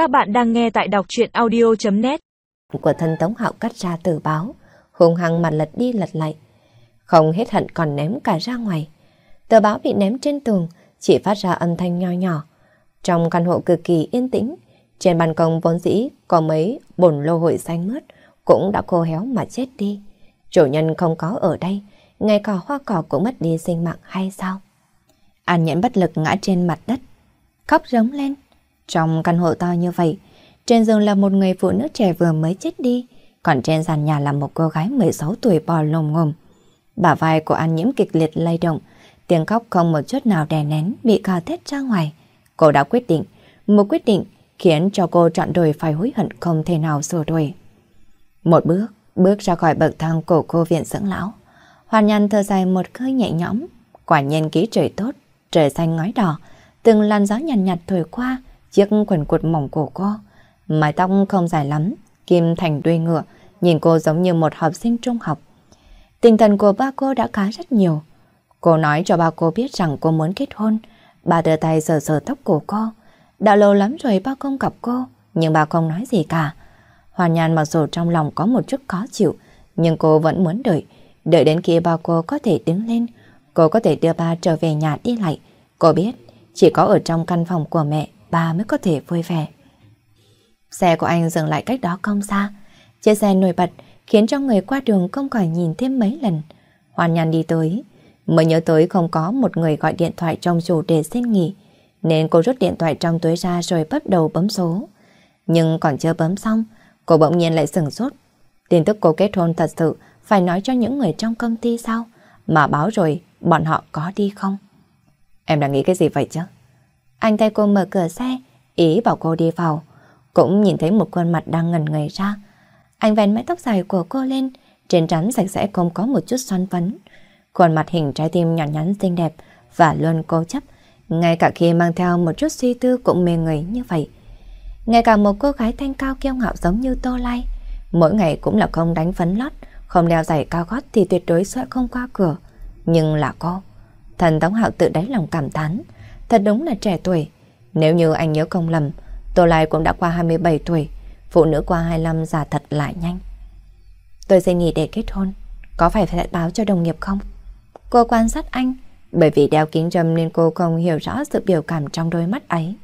Các bạn đang nghe tại đọc chuyện audio.net Của thân Tống Hạo cắt ra từ báo, hùng hăng mặt lật đi lật lại. Không hết hận còn ném cả ra ngoài. Tờ báo bị ném trên tường, chỉ phát ra âm thanh nho nhỏ. Trong căn hộ cực kỳ yên tĩnh, trên ban công vốn dĩ có mấy bồn lô hội xanh mướt, cũng đã khô héo mà chết đi. Chủ nhân không có ở đây, ngay cả hoa cỏ cũng mất đi sinh mạng hay sao? An nhẫn bất lực ngã trên mặt đất, khóc rống lên. Trong căn hộ to như vậy, trên giường là một người phụ nữ trẻ vừa mới chết đi, còn trên sàn nhà là một cô gái 16 tuổi bò lồm ngồm. Bả vai của An nhiễm kịch liệt lay động, tiếng khóc không một chút nào đè nén bị cào thét ra ngoài. Cô đã quyết định, một quyết định khiến cho cô chọn đời phải hối hận không thể nào sửa đổi. Một bước, bước ra khỏi bậc thang cổ cô viện dưỡng lão. Hoàn nhàn thở dài một hơi nhẹ nhõm, quả nhiên ký trời tốt, trời xanh ngói đỏ, từng làn gió nhàn nhạt, nhạt thổi qua, chiếc quần cụt mỏng của cô. Mái tóc không dài lắm, kim thành đuôi ngựa, nhìn cô giống như một học sinh trung học. Tinh thần của ba cô đã khá rất nhiều. Cô nói cho ba cô biết rằng cô muốn kết hôn. Bà đưa tay sờ sờ tóc của cô. Đã lâu lắm rồi ba không gặp cô, nhưng bà không nói gì cả. Hoàn nhàn mặc dù trong lòng có một chút khó chịu, nhưng cô vẫn muốn đợi. Đợi đến khi ba cô có thể đứng lên, cô có thể đưa ba trở về nhà đi lại. Cô biết, chỉ có ở trong căn phòng của mẹ, bà mới có thể vui vẻ. Xe của anh dừng lại cách đó không xa. Chiếc xe nổi bật khiến cho người qua đường không khỏi nhìn thêm mấy lần. Hoàn nhàn đi tới, mới nhớ tới không có một người gọi điện thoại trong chủ để xin nghỉ, nên cô rút điện thoại trong túi ra rồi bắt đầu bấm số. Nhưng còn chưa bấm xong, cô bỗng nhiên lại sửng sốt. Tin tức cô kết hôn thật sự phải nói cho những người trong công ty sao? Mà báo rồi, bọn họ có đi không? Em đang nghĩ cái gì vậy chứ? Anh tay cô mở cửa xe, ý bảo cô đi vào. Cũng nhìn thấy một khuôn mặt đang ngần người ra. Anh vén mái tóc dài của cô lên, trên trán sạch sẽ không có một chút xoăn phấn. Khuôn mặt hình trái tim nhỏ nhắn xinh đẹp và luôn cố chấp, ngay cả khi mang theo một chút suy tư cũng mê người như vậy. Ngay cả một cô gái thanh cao kiêu ngạo giống như Tô Lai, mỗi ngày cũng là không đánh phấn lót, không đeo giày cao gót thì tuyệt đối sẽ không qua cửa. Nhưng là cô. Thần Tống Hạo tự đáy lòng cảm thán, thật đúng là trẻ tuổi. Nếu như anh nhớ không lầm, Tô Lai cũng đã qua 27 tuổi, phụ nữ qua 25 già thật lại nhanh. Tôi sẽ nghỉ để kết hôn, có phải phải báo cho đồng nghiệp không? Cô quan sát anh, bởi vì đeo kính râm nên cô không hiểu rõ sự biểu cảm trong đôi mắt ấy.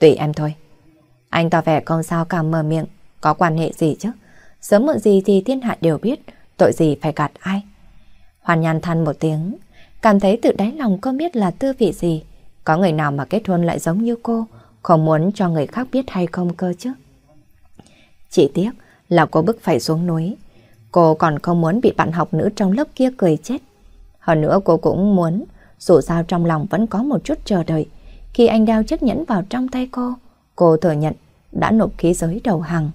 Tùy em thôi. Anh tỏ vẻ không sao cả mở miệng, có quan hệ gì chứ? Sớm muộn gì thì thiên hạ đều biết, tội gì phải gạt ai. Hoàn nhàn than một tiếng, cảm thấy tự đáy lòng không biết là tư vị gì. Có người nào mà kết hôn lại giống như cô, không muốn cho người khác biết hay không cơ chứ. Chỉ tiếc là cô bức phải xuống núi. Cô còn không muốn bị bạn học nữ trong lớp kia cười chết. Hơn nữa cô cũng muốn, dù sao trong lòng vẫn có một chút chờ đợi. Khi anh đeo chiếc nhẫn vào trong tay cô, cô thừa nhận đã nộp khí giới đầu hàng.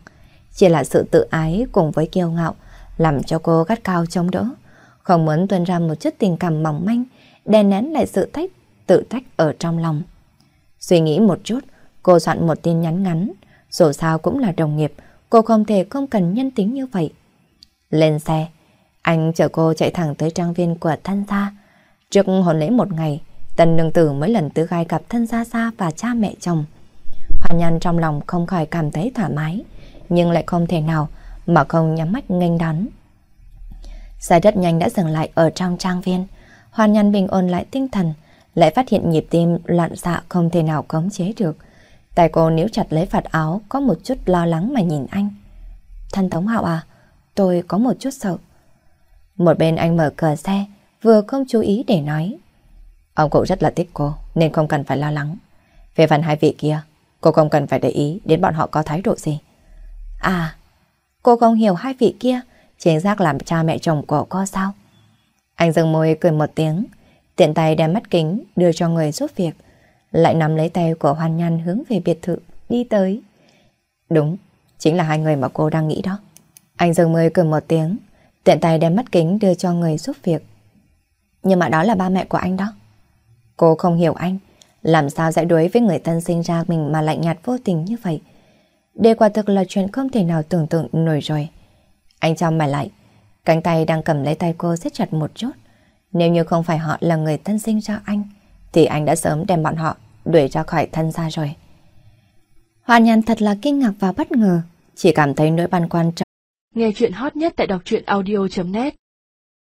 Chỉ là sự tự ái cùng với kiêu ngạo làm cho cô gắt cao chống đỡ. Không muốn tuân ra một chút tình cảm mỏng manh, đè nén lại sự thách tự trách ở trong lòng. Suy nghĩ một chút, cô soạn một tin nhắn ngắn. Dù sao cũng là đồng nghiệp, cô không thể không cần nhân tính như vậy. Lên xe, anh chở cô chạy thẳng tới trang viên của thân gia. Trước hôn lễ một ngày, tân nương tử mới lần thứ hai gặp thân gia gia và cha mẹ chồng. Hoa nhân trong lòng không khỏi cảm thấy thoải mái, nhưng lại không thể nào mà không nhắm mắt nghênh đón. Xe rất nhanh đã dừng lại ở trong trang viên. Hoàn nhân bình ổn lại tinh thần, lại phát hiện nhịp tim loạn xạ không thể nào khống chế được. Tay cô níu chặt lấy vạt áo, có một chút lo lắng mà nhìn anh. Thân Tống Hạo à, tôi có một chút sợ. Một bên anh mở cửa xe, vừa không chú ý để nói. Ông cụ rất là thích cô, nên không cần phải lo lắng. Về phần hai vị kia, cô không cần phải để ý đến bọn họ có thái độ gì. À, cô không hiểu hai vị kia, chính xác làm cha mẹ chồng của cô sao? Anh dừng môi cười một tiếng, tiện tay đem mắt kính đưa cho người giúp việc, lại nắm lấy tay của Hoan Nhan hướng về biệt thự, đi tới. Đúng, chính là hai người mà cô đang nghĩ đó. Anh dừng Mười cười một tiếng, tiện tay đem mắt kính đưa cho người giúp việc. Nhưng mà đó là ba mẹ của anh đó. Cô không hiểu anh, làm sao dạy đối với người thân sinh ra mình mà lạnh nhạt vô tình như vậy. Đây quả thực là chuyện không thể nào tưởng tượng nổi rồi. Anh chăm mày lại, cánh tay đang cầm lấy tay cô siết chặt một chút. Nếu như không phải họ là người thân sinh ra anh, thì anh đã sớm đem bọn họ đuổi ra khỏi thân ra rồi. Hoa nhàn thật là kinh ngạc và bất ngờ, chỉ cảm thấy nỗi băn khoăn trong. Nghe chuyện hot nhất tại đọc truyện audio.net